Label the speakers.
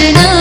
Speaker 1: I know.